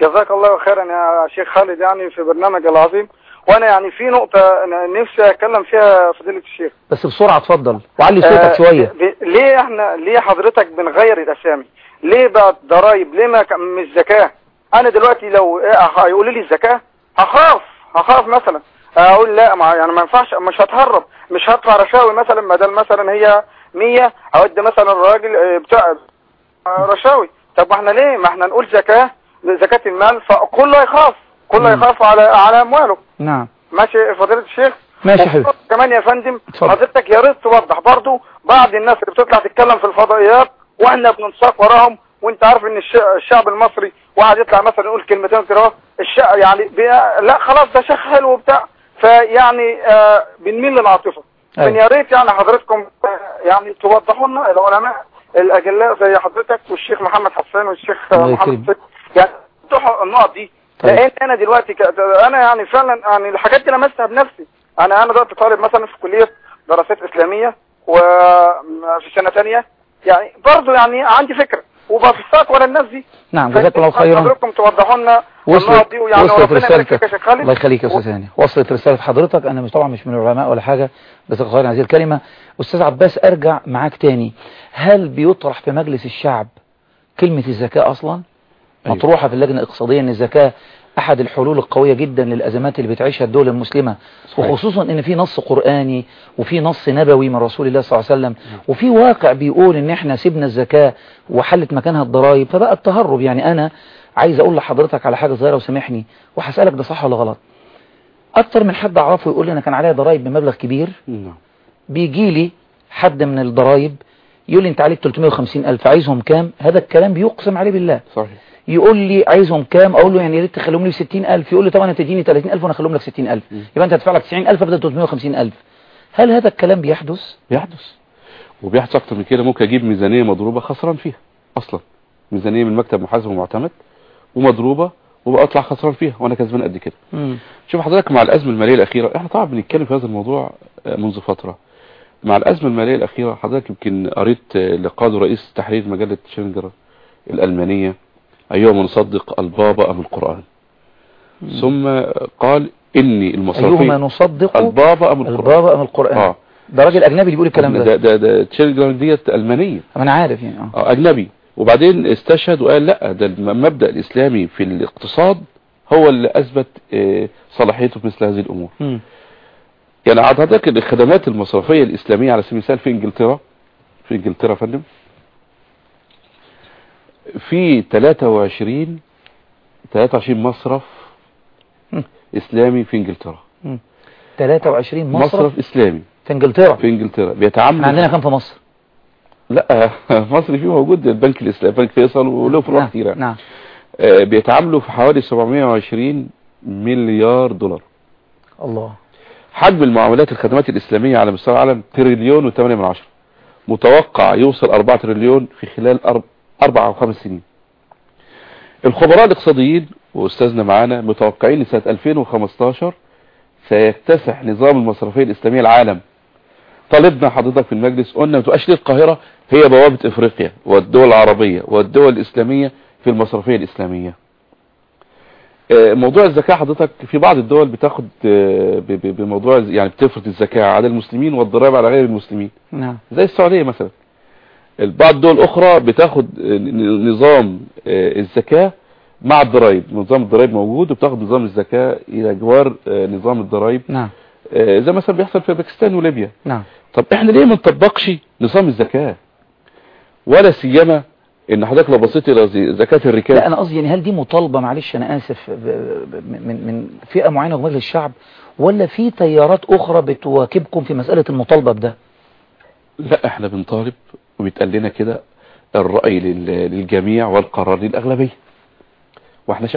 جزاك الله خيرا يا شيخ خالد يعني في برنامج العظيم. وأنا يعني في نقطة أنا نفسي أتكلم فيها فضيلة الشيخ. بس بسرعة اتفضل. وعلي صوتك آه، شوية. ليه إحنا ليه حضرتك بنغير الأسامي؟ ليه بقى ضرايب ليه ما مش زكاة؟ أنا دلوقتي لو إيه هيقولوا لي الزكاة؟ هخاف. هخاف مثلا. أقول لا ما يعني ما ينفعش مش هتهرب. مش هدفع رشاوي مثلا بدل مثلا هي 100 اودي مثلا الراجل آه، بتاع آه، رشاوي. طب ما إحنا ليه؟ ما إحنا نقول زكاة زكاة المال فكله يخاف. كله. يخاف على على أمواله. نعم. ماشي فضيلة الشيخ؟ ماشي حبيبي. وفي كمان يا فندم. حضرتك يا ريت توضح برضو بعض الناس اللي بتطلع تتكلم في الفضائيات وإحنا بننساق وراهم وانت عارف ان الش- الشعب المصري واحد يطلع مثلا يقول كلمتين كده الشعب يعني. لا خلاص ده شيخ حلو وبتاع فيعني آه بنميل للعاطفه أيوة. من يا ريت يعني حضرتكم آه، يعني توضحوا لنا العلماء الأجلاء زي حضرتك والشيخ محمد حسان والشيخ محمد. سيد يعني توضحوا النقط دي طيب. لأن أنا دلوقتي ك... أنا يعني فعلا يعني الحاجات دي لمستها بنفسي أنا أنا دلوقتي طالب مثلا في كلية دراسات إسلامية وفي سنة ثانية يعني برضه يعني عندي فكرة وبفساق ولا الناس دي. نعم جزاك الله خيرا. حضراتكم توضحوا لنا وصلت ويعني وصلت رسالتك. شيخ خالد. الله يخليك يا أستاذ هاني. وصلت رسالة حضرتك. أنا مش طبعا مش من العلماء ولا حاجة بس غير هذه الكلمة. أستاذ عباس أرجع معاك تاني. هل بيطرح في مجلس الشعب كلمة الزكاة أصلا؟ أيوة. مطروحة في اللجنة الاقتصادية إن الزكاة أحد الحلول القوية جدا للأزمات اللي بتعيشها الدول المسلمة صحيح. وخصوصا إن في نص قرآني وفي نص نبوي من رسول الله صلى الله عليه وسلم وفي واقع بيقول إن إحنا سيبنا الزكاة وحلت مكانها الضرائب فبقى التهرب. يعني أنا عايز أقول لحضرتك على حاجة صغيرة وسامحني وهسألك ده صح ولا غلط؟ أكتر من حد أعرفه يقول لي أنا كان عليا ضرائب بمبلغ كبير. نعم. بيجي لي حد من الضرائب يقول لي انت عليك 350 ألف عايزهم كام؟ هذا الكلام بيقسم عليه بالله. صحيح. يقول لي عايزهم كام؟ أقول له يعني يا ريت تخليهم لي 60000 يقول لي طبعا انت تديني 30000 وأنا اخليهم لك 60000 مم. يبقى انت هتدفع لك 90000 بدل 350000 هل هذا الكلام بيحدث؟ بيحدث. وبيحدث أكتر من كده. ممكن أجيب ميزانية مضروبة خسران فيها أصلا. ميزانية من مكتب محاسب معتمد ومضروبة وبقى أطلع خسران فيها وأنا كسبان قد كده. شوف حضرتك مع الأزمة المالية الأخيرة إحنا طبعا بنتكلم في هذا الموضوع منذ فترة. مع الأزمة المالية الأخيرة حضرتك يمكن قريت آه، قاله رئيس تحرير مجلة شينجر الألمانية أيها من نصدق البابا أم القرآن؟ ثم قال إني أيهما المصرفيه نصدق البابا أم القرآن؟ البابا أم القرآن؟ آه. ده راجل اللي بيقول الكلام ده. ده ده ده ديت ألمانية. ما أنا عارف يعني آه. آه، أجنبي. وبعدين استشهد وقال لا ده المبدأ الإسلامي في الاقتصاد هو اللي أثبت آه، صلاحيته في مثل هذه الأمور. مم. يعني حضرتك الخدمات المصرفية الإسلامية على سبيل المثال في إنجلترا في إنجلترا فندم في 23 23 مصرف. إسلامي في إنجلترا. 23 مصرف مصرف إسلامي. في إنجلترا؟ في إنجلترا. بيتعاملوا عندنا كام في مصر؟ لا مصر فيه موجود البنك الإسلامي بنك فيصل وله فروع نعم كتير. يعني. نعم. آه، بيتعاملوا في حوالي 720 مليار دولار. الله. حجم المعاملات الخدمات الإسلامية على مستوى العالم تريليون و8 من عشرة. متوقع يوصل 4 تريليون في خلال أرب... أربع أو خمس سنين. الخبراء الاقتصاديين وأستاذنا معانا متوقعين لسنة 2015 سيكتسح نظام المصرفية الإسلامية العالم. طالبنا حضرتك في المجلس قلنا ما تبقاش القاهرة هي بوابة إفريقيا والدول العربية والدول الإسلامية في المصرفية الإسلامية. موضوع الزكاة حضرتك في بعض الدول بتاخد آه، بموضوع يعني بتفرض الزكاة على المسلمين والضرائب على غير المسلمين. نعم. زي السعودية مثلا. بعض الدول الأخرى بتاخد آه، نظام آه، الزكاة مع الضرائب. نظام الضرائب موجود وبتاخد نظام الزكاة إلى جوار آه، نظام الضرائب. نعم. آه، زي مثلا بيحصل في باكستان وليبيا. نعم. طب إحنا ليه ما نطبقش نظام الزكاة؟ ولا سيما إن حضرتك لو بصيت إلى زكاة الركاب. لا أنا قصدي يعني هل دي مطالبة معلش أنا آسف من من فئة معينة في مجلس الشعب ولا في تيارات أخرى بتواكبكم في مسألة المطالبة بده؟ لا إحنا بنطالب وبيتقال لنا كده الرأي لل- للجميع والقرار للأغلبية. واحناش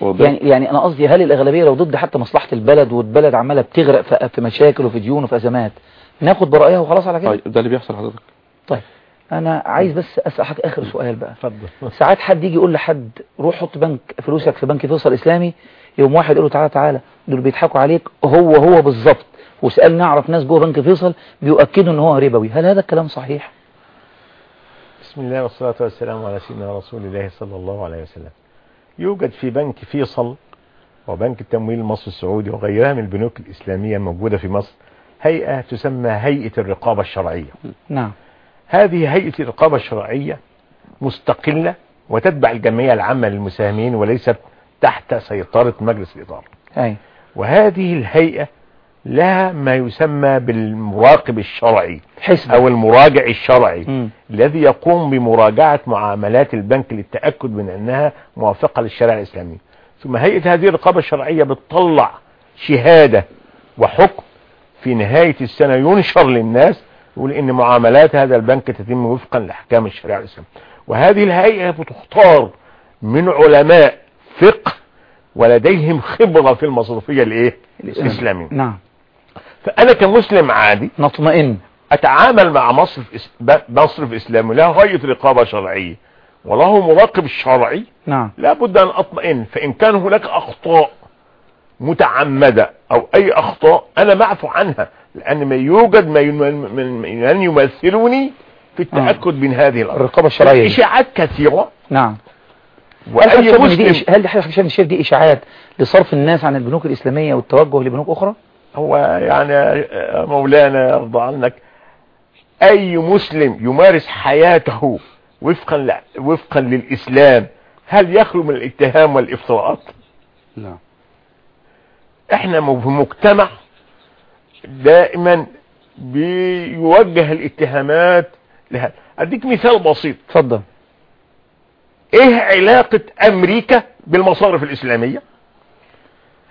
واضح؟ يعني يعني أنا قصدي هل الأغلبية لو ضد حتى مصلحة البلد والبلد عمالة بتغرق في مشاكل وفي ديون وفي أزمات ناخد برأيها وخلاص على كده؟ طيب ده اللي بيحصل حضرتك. طيب. أنا عايز بس اسال حضرتك آخر سؤال بقى. اتفضل. ساعات حد يجي يقول لحد روح حط بنك فلوسك في بنك فيصل إسلامي. يوم واحد يقول له تعالى تعالى. دول بيضحكوا عليك هو هو بالظبط. وسألنا نعرف ناس جوه بنك فيصل بيؤكدوا إن هو ربوي. هل هذا الكلام صحيح؟ بسم الله والصلاة والسلام على سيدنا رسول الله صلى الله عليه وسلم. يوجد في بنك فيصل وبنك التمويل المصري السعودي وغيرها من البنوك الإسلامية الموجودة في مصر هيئة تسمى هيئة الرقابة الشرعية. نعم. هذه هيئة الرقابة الشرعية مستقلة وتتبع الجمعية العامة للمساهمين وليست تحت سيطرة مجلس الإدارة. أي. وهذه الهيئة لها ما يسمى بالمراقب الشرعي حسب أو المراجع الشرعي مم. الذي يقوم بمراجعة معاملات البنك للتأكد من أنها موافقة للشريعة الإسلامية. ثم هيئة هذه الرقابة الشرعية بتطلع شهادة وحكم في نهاية السنة ينشر للناس يقول إن معاملات هذا البنك تتم وفقا لأحكام الشريعة الإسلامية وهذه الهيئة بتختار من علماء فقه ولديهم خبرة في المصرفية الإيه؟ الإسلامية. نعم. فأنا كمسلم عادي نطمئن. أتعامل مع مصرف مصرف إسلامي. له هيئه رقابة شرعية وله مراقب شرعي. نعم. لابد أن أطمئن. فإن كان هناك أخطاء متعمدة أو أي أخطاء أنا معفو عنها. لأن ما يوجد ما من يمثلني في التأكد من هذه الأخطاء الرقابة الشرعية. دي. إشاعات كثيرة. نعم. هل وأي حضرتك شايف إن دي إش... مسلم هل إن شايف دي إشاعات لصرف الناس عن البنوك الإسلامية والتوجه لبنوك أخرى؟ هو يعني مولانا يرضى عنك. أي مسلم يمارس حياته وفقا ل... وفقا للإسلام هل يخلو من الاتهام والإفتراءات؟ نعم. إحنا في مجتمع دائما بيوجه الاتهامات لها أديك مثال بسيط. اتفضل إيه علاقة أمريكا بالمصارف الإسلامية؟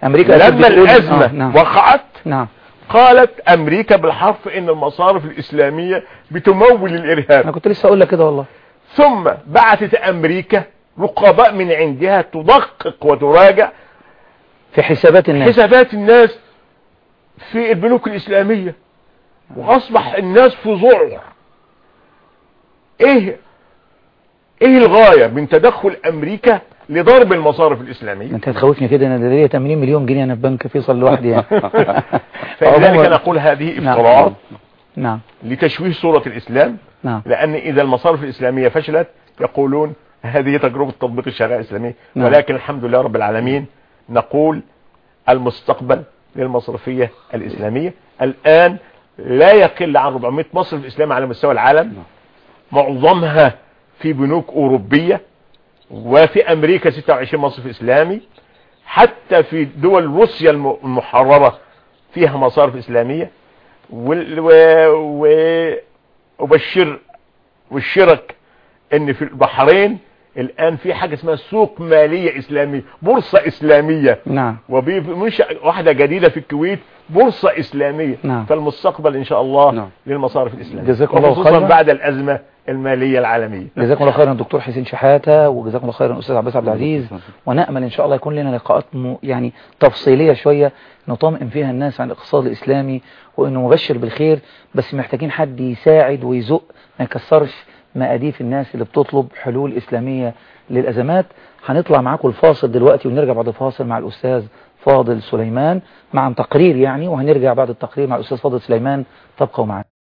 أمريكا لما الأزمة آه نعم. وقعت نعم. قالت أمريكا بالحرف إن المصارف الإسلامية بتمول الإرهاب. أنا كنت لسه أقول لك كده والله. ثم بعثت أمريكا رقباء من عندها تدقق وتراجع في حسابات الناس. حسابات الناس في البنوك الإسلامية وأصبح الناس في ذعر إيه إيه الغاية من تدخل أمريكا لضرب المصارف الإسلامية؟ أنت هتخوفني كده أنا ليا 80 مليون جنيه أنا في بنك فيصل لوحدي يعني. فلذلك عموماً- نقول هذه نعم. افتراءات نعم. لتشويه صورة الإسلام نعم. لأن إذا المصارف الإسلامية فشلت يقولون هذه تجربة تطبيق الشريعة الإسلامية. نعم. ولكن الحمد لله رب العالمين نقول المستقبل للمصرفية الإسلامية. الآن لا يقل عن 400 مصرف اسلامي على مستوى العالم. معظمها في بنوك أوروبية وفي أمريكا 26 مصرف إسلامي. حتى في دول روسيا الم- المحررة فيها مصارف و- وبشر وبشرك إن في البحرين الآن في حاجة اسمها سوق مالية اسلامية بورصة إسلامية. نعم. وبمنشأ واحدة جديدة في الكويت بورصة إسلامية. نعم. فالمستقبل إن شاء الله نعم. للمصارف الإسلامية. جزاكم الله خيرا. بعد الأزمة المالية العالمية. جزاكم الله خيرا دكتور حسين شحاتة وجزاكم الله خيرا أستاذ عباس عبد العزيز. ونأمل إن شاء الله يكون لنا لقاءات م... يعني تفصيلية شوية نطمئن فيها الناس عن الاقتصاد الإسلامي وإنه مبشر بالخير بس محتاجين حد يساعد ويزق ما يكسرش. مقاديف الناس اللي بتطلب حلول إسلامية للأزمات. هنطلع معاكم الفاصل دلوقتي ونرجع بعد الفاصل مع الأستاذ فاضل سليمان مع تقرير يعني وهنرجع بعد التقرير مع الأستاذ فاضل سليمان. تبقوا معنا.